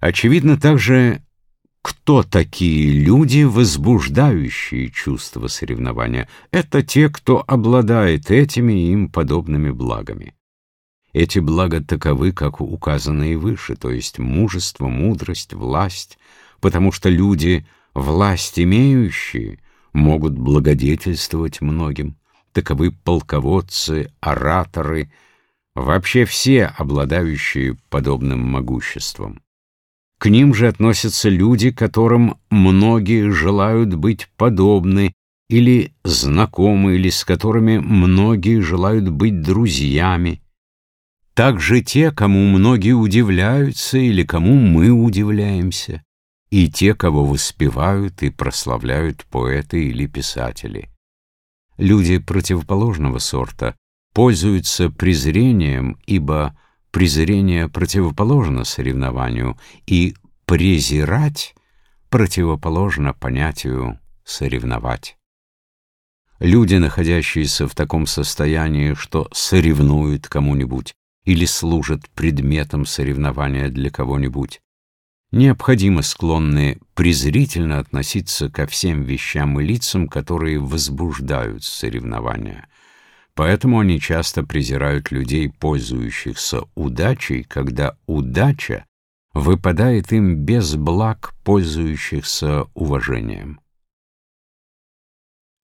Очевидно также, кто такие люди, возбуждающие чувство соревнования. Это те, кто обладает этими и им подобными благами. Эти блага таковы, как указанные выше, то есть мужество, мудрость, власть, потому что люди, власть имеющие, могут благодетельствовать многим. Таковы полководцы, ораторы, вообще все, обладающие подобным могуществом. К ним же относятся люди, которым многие желают быть подобны, или знакомы, или с которыми многие желают быть друзьями, также те, кому многие удивляются или кому мы удивляемся, и те, кого воспевают и прославляют поэты или писатели. Люди противоположного сорта пользуются презрением, ибо презрение противоположно соревнованию, и презирать противоположно понятию соревновать. Люди, находящиеся в таком состоянии, что соревнуют кому-нибудь, или служат предметом соревнования для кого-нибудь, необходимо склонны презрительно относиться ко всем вещам и лицам, которые возбуждают соревнования. Поэтому они часто презирают людей, пользующихся удачей, когда удача выпадает им без благ, пользующихся уважением.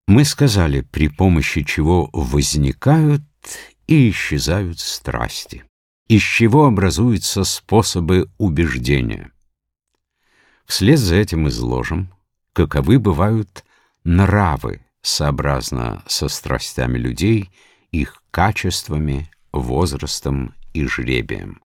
Мы сказали, при помощи чего возникают и исчезают страсти, из чего образуются способы убеждения. Вслед за этим изложим, каковы бывают нравы, сообразно со страстями людей, их качествами, возрастом и жребием.